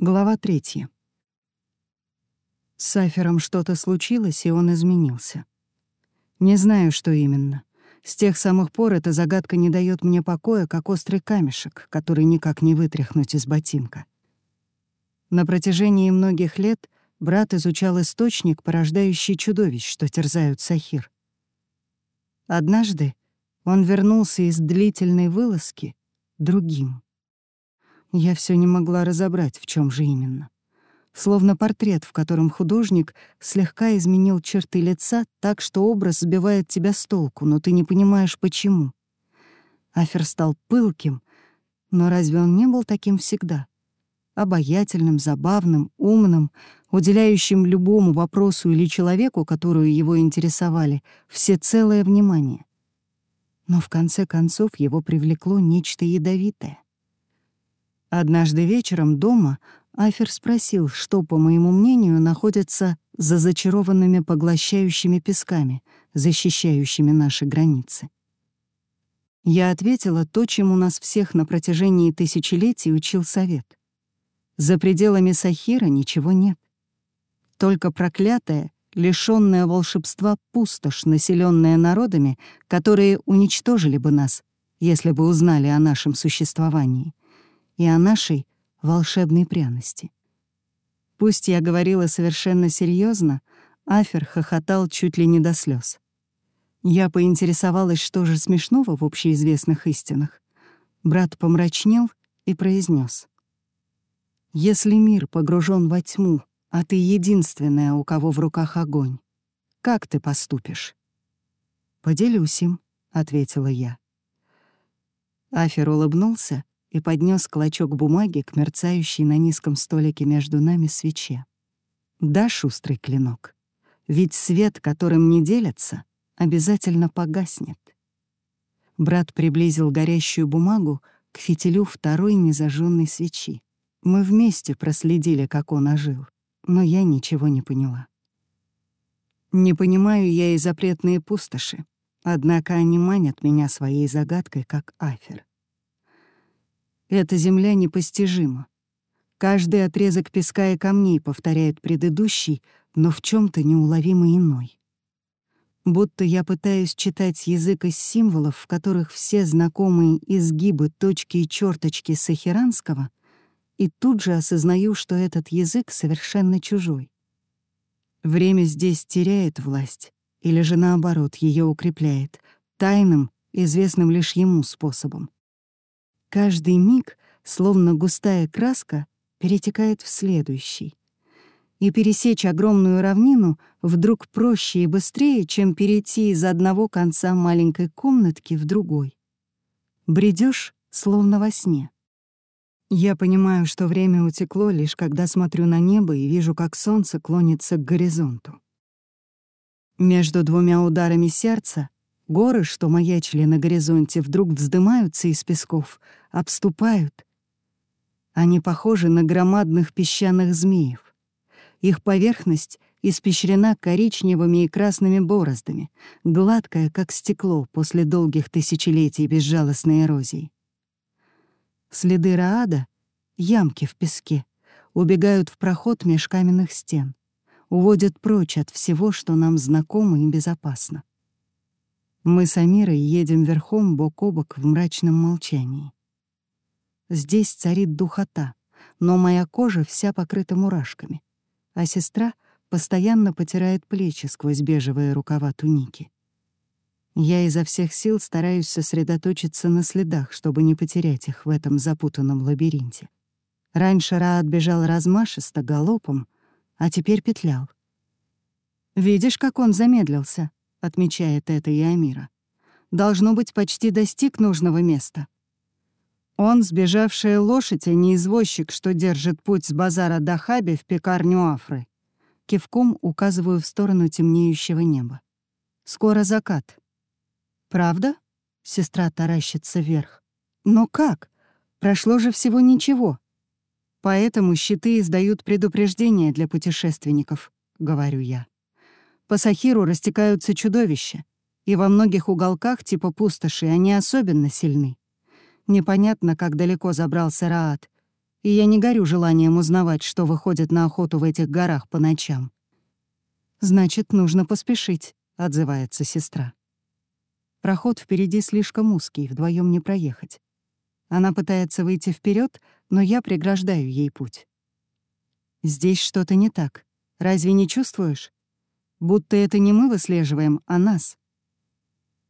Глава третья. С Сафером что-то случилось, и он изменился. Не знаю, что именно. С тех самых пор эта загадка не дает мне покоя, как острый камешек, который никак не вытряхнуть из ботинка. На протяжении многих лет брат изучал источник, порождающий чудовищ, что терзают Сахир. Однажды он вернулся из длительной вылазки другим. Я все не могла разобрать, в чем же именно. Словно портрет, в котором художник слегка изменил черты лица так, что образ сбивает тебя с толку, но ты не понимаешь, почему. Афер стал пылким, но разве он не был таким всегда? Обаятельным, забавным, умным, уделяющим любому вопросу или человеку, которую его интересовали, всецелое внимание. Но в конце концов его привлекло нечто ядовитое. Однажды вечером дома Афер спросил, что, по моему мнению, находится за зачарованными поглощающими песками, защищающими наши границы. Я ответила то, чему нас всех на протяжении тысячелетий учил совет. За пределами Сахира ничего нет. Только проклятая, лишённая волшебства пустошь, населенная народами, которые уничтожили бы нас, если бы узнали о нашем существовании и о нашей волшебной пряности. Пусть я говорила совершенно серьезно, Афер хохотал чуть ли не до слез. Я поинтересовалась, что же смешного в общеизвестных истинах. Брат помрачнел и произнес: «Если мир погружен во тьму, а ты единственная, у кого в руках огонь, как ты поступишь?» «Поделюсь им», — ответила я. Афер улыбнулся и поднес клочок бумаги к мерцающей на низком столике между нами свече. «Да, шустрый клинок, ведь свет, которым не делятся, обязательно погаснет». Брат приблизил горящую бумагу к фитилю второй незажженной свечи. Мы вместе проследили, как он ожил, но я ничего не поняла. Не понимаю я и запретные пустоши, однако они манят меня своей загадкой, как афер. Эта земля непостижима. Каждый отрезок песка и камней повторяет предыдущий, но в чем то неуловимо иной. Будто я пытаюсь читать язык из символов, в которых все знакомые изгибы, точки и черточки сахиранского, и тут же осознаю, что этот язык совершенно чужой. Время здесь теряет власть, или же наоборот ее укрепляет, тайным, известным лишь ему способом. Каждый миг, словно густая краска, перетекает в следующий. И пересечь огромную равнину вдруг проще и быстрее, чем перейти из одного конца маленькой комнатки в другой. Бредешь, словно во сне. Я понимаю, что время утекло, лишь когда смотрю на небо и вижу, как солнце клонится к горизонту. Между двумя ударами сердца Горы, что маячили на горизонте, вдруг вздымаются из песков, обступают. Они похожи на громадных песчаных змеев. Их поверхность испещрена коричневыми и красными бороздами, гладкая, как стекло после долгих тысячелетий безжалостной эрозии. Следы Раада — ямки в песке, убегают в проход меж каменных стен, уводят прочь от всего, что нам знакомо и безопасно. Мы с Амирой едем верхом бок о бок в мрачном молчании. Здесь царит духота, но моя кожа вся покрыта мурашками, а сестра постоянно потирает плечи сквозь бежевые рукава туники. Я изо всех сил стараюсь сосредоточиться на следах, чтобы не потерять их в этом запутанном лабиринте. Раньше Раат бежал размашисто, галопом, а теперь петлял. «Видишь, как он замедлился?» — отмечает это и Амира. «Должно быть, почти достиг нужного места». Он сбежавшая лошадь, а не извозчик, что держит путь с базара до Хаби в пекарню Афры. Кивком указываю в сторону темнеющего неба. Скоро закат. «Правда?» — сестра таращится вверх. «Но как? Прошло же всего ничего». «Поэтому щиты издают предупреждения для путешественников», — говорю я. По Сахиру растекаются чудовища, и во многих уголках типа пустоши они особенно сильны. Непонятно, как далеко забрался Раат, и я не горю желанием узнавать, что выходит на охоту в этих горах по ночам. «Значит, нужно поспешить», — отзывается сестра. Проход впереди слишком узкий, вдвоем не проехать. Она пытается выйти вперед, но я преграждаю ей путь. Здесь что-то не так. Разве не чувствуешь? Будто это не мы выслеживаем, а нас.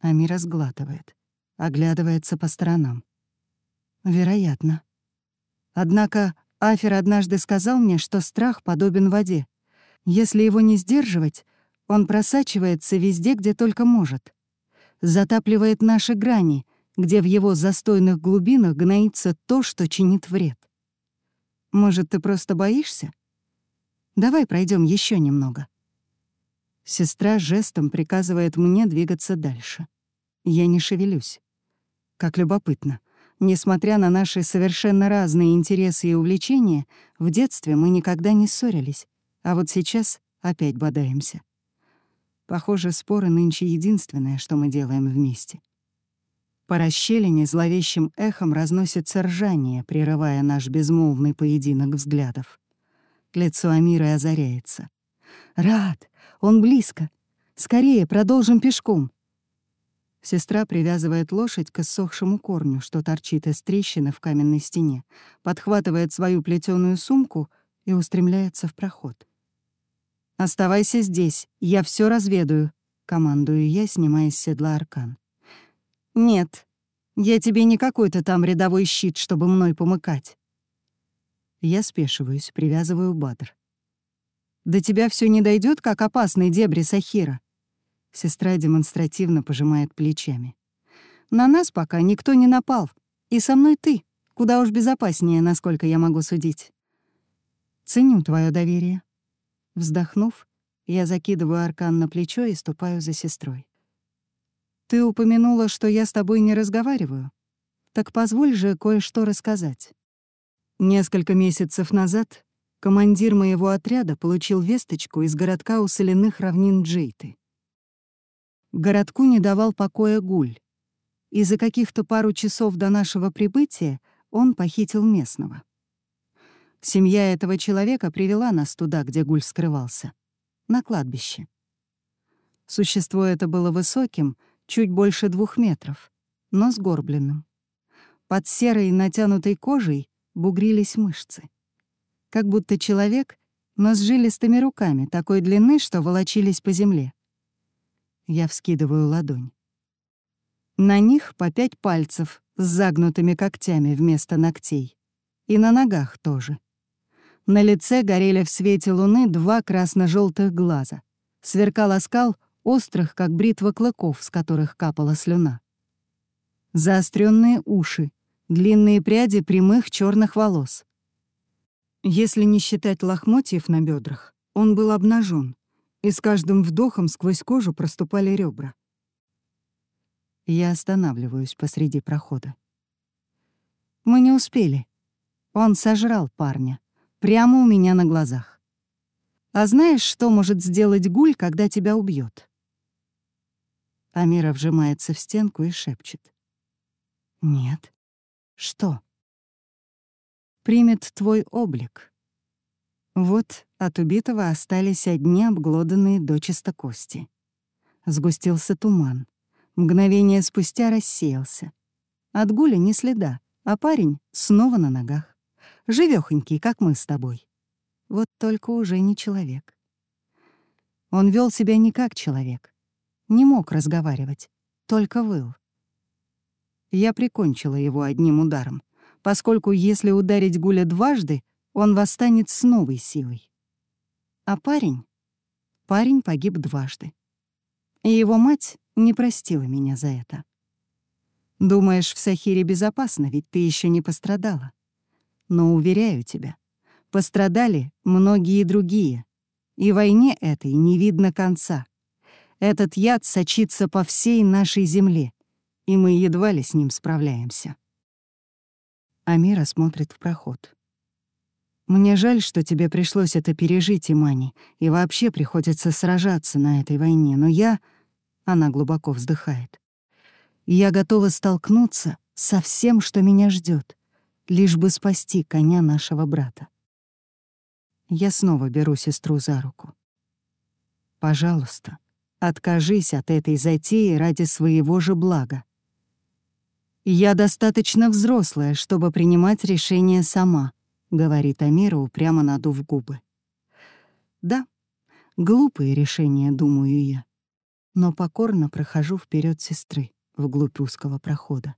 Амира сглатывает, оглядывается по сторонам. Вероятно. Однако Афер однажды сказал мне, что страх подобен воде. Если его не сдерживать, он просачивается везде, где только может. Затапливает наши грани, где в его застойных глубинах гноится то, что чинит вред. Может, ты просто боишься? Давай пройдем еще немного. Сестра жестом приказывает мне двигаться дальше. Я не шевелюсь. Как любопытно. Несмотря на наши совершенно разные интересы и увлечения, в детстве мы никогда не ссорились, а вот сейчас опять бодаемся. Похоже, споры нынче единственное, что мы делаем вместе. По расщелине зловещим эхом разносится ржание, прерывая наш безмолвный поединок взглядов. Лицо Амира озаряется. «Рад! Он близко! Скорее, продолжим пешком!» Сестра привязывает лошадь к иссохшему корню, что торчит из трещины в каменной стене, подхватывает свою плетеную сумку и устремляется в проход. «Оставайся здесь, я все разведаю», — командую я, снимая с седла аркан. «Нет, я тебе не какой-то там рядовой щит, чтобы мной помыкать». Я спешиваюсь, привязываю Бадр. «До тебя все не дойдет, как опасный дебри Сахира». Сестра демонстративно пожимает плечами. «На нас пока никто не напал. И со мной ты. Куда уж безопаснее, насколько я могу судить. Ценю твое доверие». Вздохнув, я закидываю аркан на плечо и ступаю за сестрой. Ты упомянула, что я с тобой не разговариваю. Так позволь же кое-что рассказать. Несколько месяцев назад командир моего отряда получил весточку из городка у соляных равнин Джейты. Городку не давал покоя Гуль, и за каких-то пару часов до нашего прибытия он похитил местного. Семья этого человека привела нас туда, где Гуль скрывался, на кладбище. Существо это было высоким — чуть больше двух метров, но сгорбленным. Под серой натянутой кожей бугрились мышцы. Как будто человек, но с жилистыми руками такой длины, что волочились по земле. Я вскидываю ладонь. На них по пять пальцев с загнутыми когтями вместо ногтей. И на ногах тоже. На лице горели в свете луны два красно желтых глаза. Сверкал оскал острых, как бритва клыков, с которых капала слюна. Заостренные уши, длинные пряди прямых черных волос. Если не считать лохмотьев на бедрах, он был обнажен, и с каждым вдохом сквозь кожу проступали ребра. Я останавливаюсь посреди прохода. Мы не успели. Он сожрал парня. Прямо у меня на глазах. А знаешь, что может сделать гуль, когда тебя убьет? Амира вжимается в стенку и шепчет. «Нет. Что?» «Примет твой облик. Вот от убитого остались одни обглоданные до кости. Сгустился туман. Мгновение спустя рассеялся. От гуля ни следа, а парень снова на ногах. Живёхонький, как мы с тобой. Вот только уже не человек. Он вел себя не как человек не мог разговаривать, только выл. Я прикончила его одним ударом, поскольку если ударить Гуля дважды, он восстанет с новой силой. А парень? Парень погиб дважды. И его мать не простила меня за это. Думаешь, в Сахире безопасно, ведь ты еще не пострадала. Но, уверяю тебя, пострадали многие другие, и войне этой не видно конца. Этот яд сочится по всей нашей земле, и мы едва ли с ним справляемся. Амира смотрит в проход. «Мне жаль, что тебе пришлось это пережить, Имани, и вообще приходится сражаться на этой войне, но я...» Она глубоко вздыхает. «Я готова столкнуться со всем, что меня ждет, лишь бы спасти коня нашего брата. Я снова беру сестру за руку. Пожалуйста, откажись от этой затеи ради своего же блага. «Я достаточно взрослая, чтобы принимать решения сама», — говорит Амира, упрямо надув губы. «Да, глупые решения, думаю я, но покорно прохожу вперед сестры вглубь узкого прохода.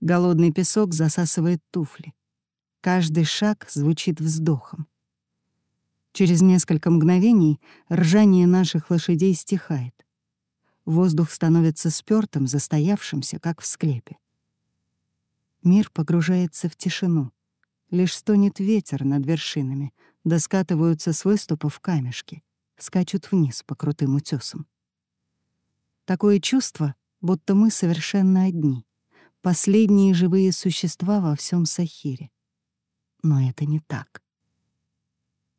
Голодный песок засасывает туфли. Каждый шаг звучит вздохом. Через несколько мгновений ржание наших лошадей стихает. Воздух становится спёртым, застоявшимся, как в склепе. Мир погружается в тишину. Лишь стонет ветер над вершинами, доскатываются с выступов камешки, скачут вниз по крутым утёсам. Такое чувство, будто мы совершенно одни, последние живые существа во всем Сахире. Но это не так.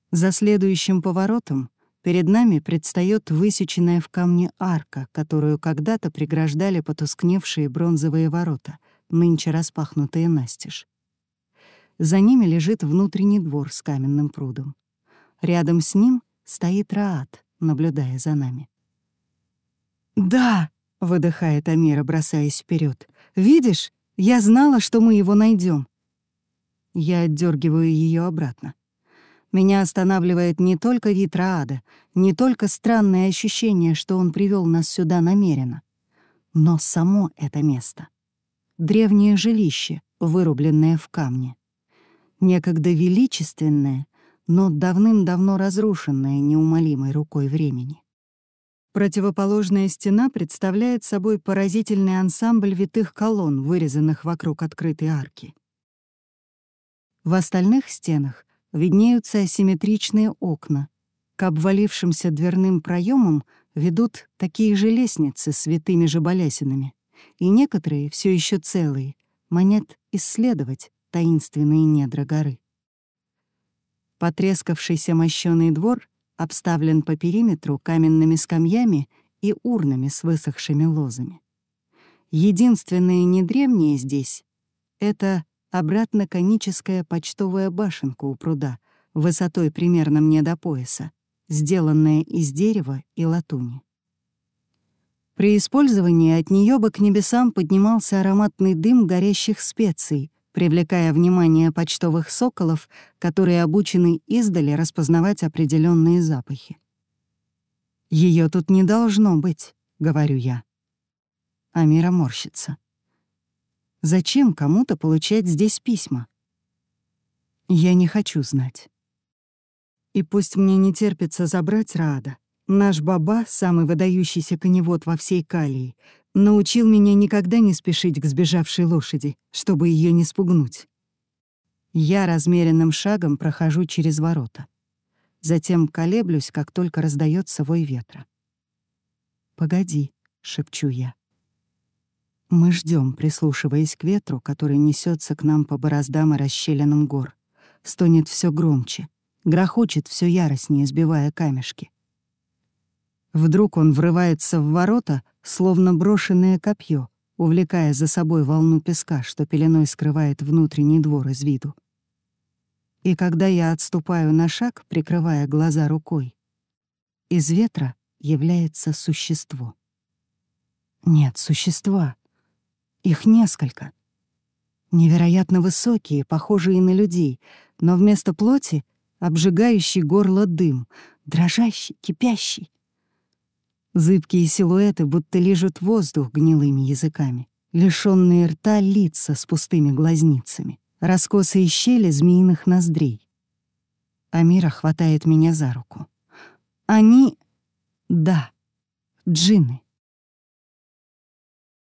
За следующим поворотом перед нами предстает высеченная в камне арка, которую когда-то преграждали потускневшие бронзовые ворота, нынче распахнутые настежь. За ними лежит внутренний двор с каменным прудом. Рядом с ним стоит Раат, наблюдая за нами. «Да!» — выдыхает Амира, бросаясь вперед. «Видишь, я знала, что мы его найдем. Я отдергиваю ее обратно. Меня останавливает не только вид Раада, не только странное ощущение, что он привел нас сюда намеренно, но само это место. Древнее жилище, вырубленное в камне. Некогда величественное, но давным-давно разрушенное неумолимой рукой времени. Противоположная стена представляет собой поразительный ансамбль витых колонн, вырезанных вокруг открытой арки. В остальных стенах виднеются асимметричные окна. К обвалившимся дверным проемам ведут такие же лестницы с витыми же балясинами, и некоторые, все еще целые, манят исследовать таинственные недра горы. Потрескавшийся мощёный двор обставлен по периметру каменными скамьями и урнами с высохшими лозами. Единственное недревнее здесь — это обратно коническая почтовая башенка у пруда, высотой примерно мне до пояса, сделанная из дерева и латуни. При использовании от нее бы к небесам поднимался ароматный дым горящих специй, привлекая внимание почтовых соколов, которые обучены издали распознавать определенные запахи. Ее тут не должно быть», — говорю я. Амира морщится. Зачем кому-то получать здесь письма? Я не хочу знать. И пусть мне не терпится забрать Раада, наш баба, самый выдающийся коневод во всей Калии, научил меня никогда не спешить к сбежавшей лошади, чтобы ее не спугнуть. Я размеренным шагом прохожу через ворота. Затем колеблюсь, как только раздается вой ветра. «Погоди», — шепчу я. Мы ждем, прислушиваясь к ветру, который несется к нам по бороздам и расщелинам гор. Стонет все громче, грохочет все яростнее, сбивая камешки. Вдруг он врывается в ворота, словно брошенное копье, увлекая за собой волну песка, что пеленой скрывает внутренний двор из виду. И когда я отступаю на шаг, прикрывая глаза рукой, из ветра является существо. Нет, существа, их несколько. Невероятно высокие, похожие на людей, но вместо плоти — обжигающий горло дым, дрожащий, кипящий. Зыбкие силуэты будто лижут воздух гнилыми языками, лишённые рта лица с пустыми глазницами, раскосые щели змеиных ноздрей. Амира хватает меня за руку. Они... Да, джинны.